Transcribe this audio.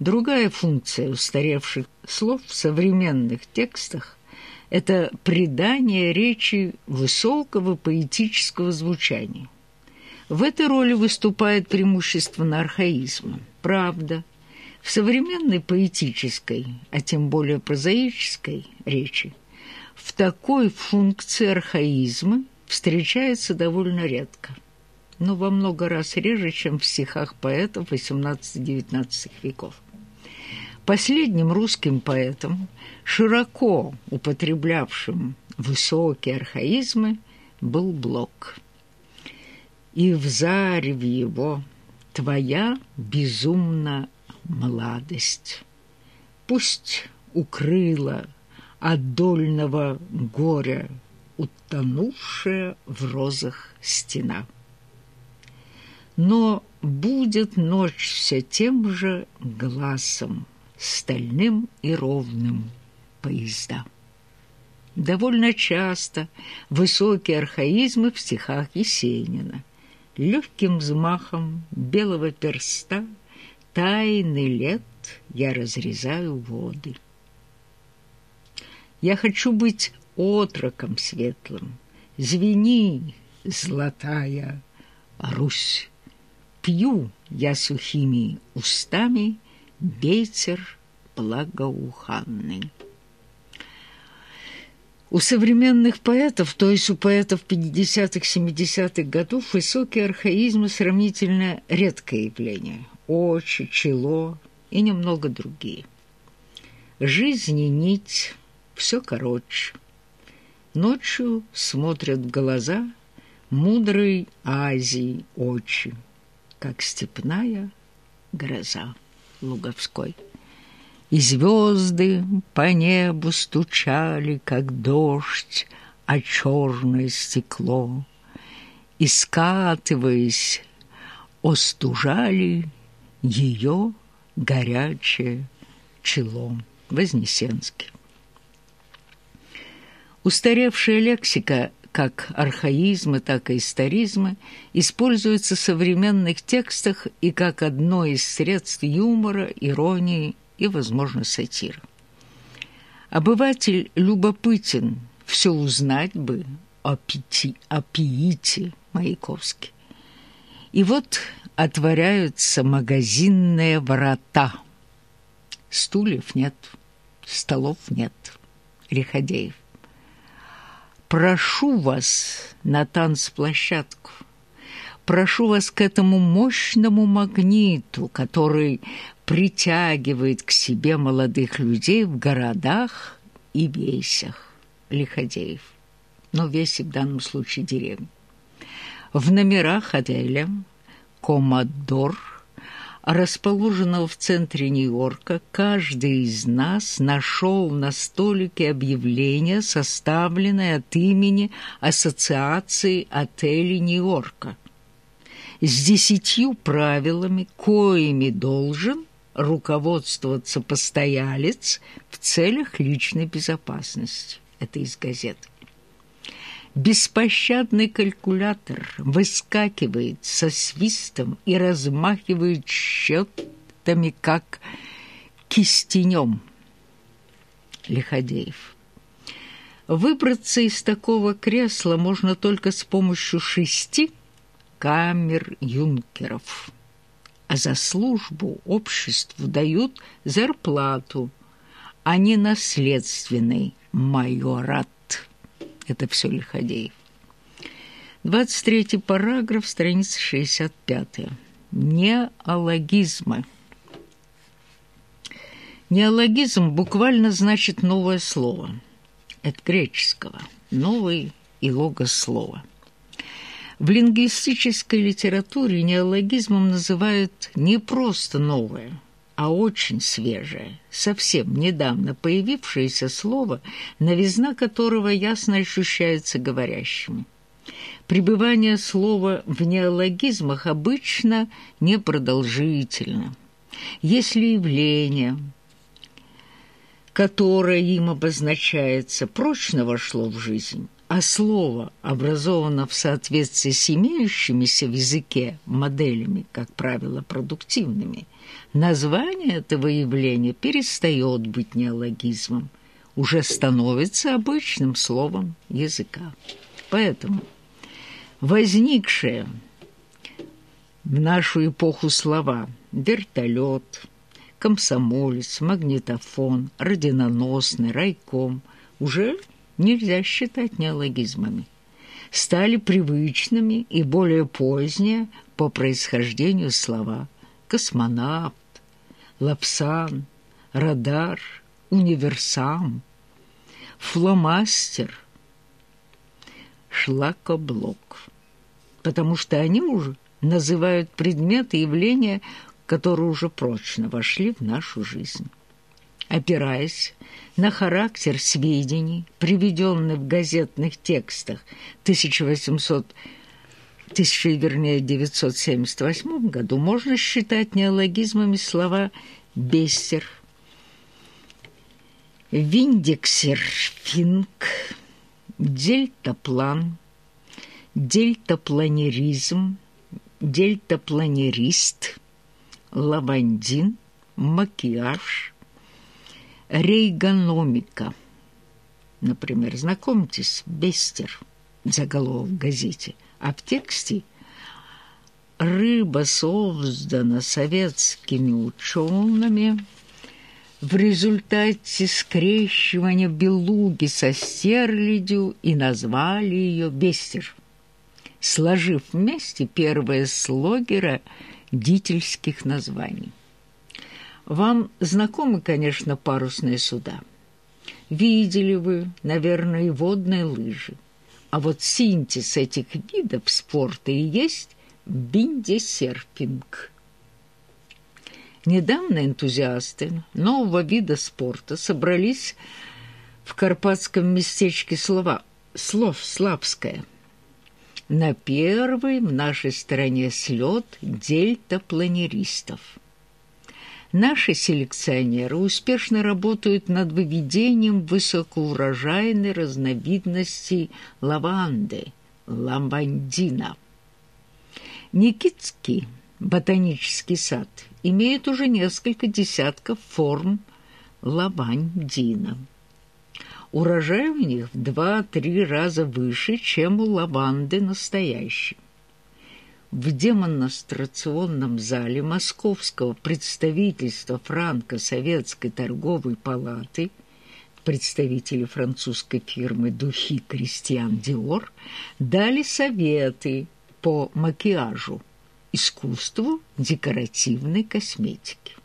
Другая функция устаревших слов в современных текстах – это придание речи высокого поэтического звучания. В этой роли выступает преимущественно архаизм. Правда, в современной поэтической, а тем более прозаической речи в такой функции архаизма встречается довольно редко, но во много раз реже, чем в стихах поэтов XVIII-XIX веков. Последним русским поэтом, широко употреблявшим высокие архаизмы, был Блок. И в зареве его твоя безумна молодость. Пусть укрыла от дольного горя утонувшая в розах стена. Но будет ночь все тем же глазом, стальным и ровным поезда. Довольно часто высокие архаизмы в стихах Есенина. Легким взмахом белого перста тайны лет я разрезаю воды. Я хочу быть отроком светлым, звени, золотая Русь. Пью я сухими устами ветер благоуханный. У современных поэтов, то есть у поэтов 50-х-70-х годов, высокий архаизм сравнительно редкое явление. Очи, чело и немного другие. Жизни нить, все короче. Ночью смотрят глаза мудрой Азии очи, как степная гроза Луговской. И звезды по небу стучали, как дождь, а черное стекло. И, скатываясь, остужали ее горячее чело. Вознесенский. Устаревшая лексика, как архаизмы, так и историзмы, используется в современных текстах и как одно из средств юмора, иронии и, возможно, сатиры. Обыватель любопытен, все узнать бы о, пяти, о пиите Маяковский. И вот отворяются магазинные врата. Стульев нет, столов нет. Лиходеев. Прошу вас на танцплощадку. Прошу вас к этому мощному магниту, который притягивает к себе молодых людей в городах и весях. Лиходеев. Но веси в данном случае деревни. В номерах отеля «Коммодор» расположенного в центре Нью-Йорка, каждый из нас нашел на столике объявление, составленное от имени Ассоциации отелей Нью-Йорка, с десятью правилами, коими должен руководствоваться постоялец в целях личной безопасности. Это из газеты. Беспощадный калькулятор выскакивает со свистом и размахивает счетами, как кистенем. Лиходеев. Выбраться из такого кресла можно только с помощью шести камер юнкеров. А за службу обществу дают зарплату, а не наследственный майорат. Это все Лиходеев. 23 параграф, страница 65. Неологизмы. Неологизм буквально значит новое слово. Это греческого. Новый и логослово. В лингвистической литературе неологизмом называют не просто новое – а очень свежее, совсем недавно появившееся слово, новизна которого ясно ощущается говорящему. Пребывание слова в неологизмах обычно непродолжительно. Если явление, которое им обозначается, прочно вошло в жизнь, а слово образовано в соответствии с имеющимися в языке моделями, как правило, продуктивными, название этого явления перестает быть неологизмом, уже становится обычным словом языка. Поэтому возникшие в нашу эпоху слова «вертолет», «комсомолец», «магнитофон», «родиноносный», «райком» уже нельзя считать неологизмами. Стали привычными и более поздние по происхождению слова «космонавт», «лапсан», «радар», «универсам», «фломастер», «шлакоблок», потому что они уже называют предметы явления, которые уже прочно вошли в нашу жизнь опираясь на характер сведений, приведенных в газетных текстах 1800 1978 году, можно считать неологизмами слова «бессер», «виндексерфинг», «дельтаплан», «дельтапланеризм», «дельтапланерист», «лавандин», «макияж», Рейгономика. Например, знакомьтесь, Бестер, заголовок в газете, а в тексте рыба создана советскими учеными в результате скрещивания белуги со стерлядью и назвали ее Бестер, сложив вместе первые слогера дительских названий. Вам знакомы, конечно, парусные суда. Видели вы, наверное, и водные лыжи. А вот синтез этих видов спорта и есть биндесерфинг. Недавно энтузиасты нового вида спорта собрались в карпатском местечке Слова, Слов Славское. На первый в нашей стране слет дельтапланеристов – Наши селекционеры успешно работают над выведением высокоурожайной разновидности лаванды – ламбандина. Никитский ботанический сад имеет уже несколько десятков форм лавандина. Урожай у них в два-три раза выше, чем у лаванды настоящей в демонстрационном зале Московского представительства Франко-Советской торговой палаты представители французской фирмы «Духи Кристиан Диор» дали советы по макияжу, искусству декоративной косметики.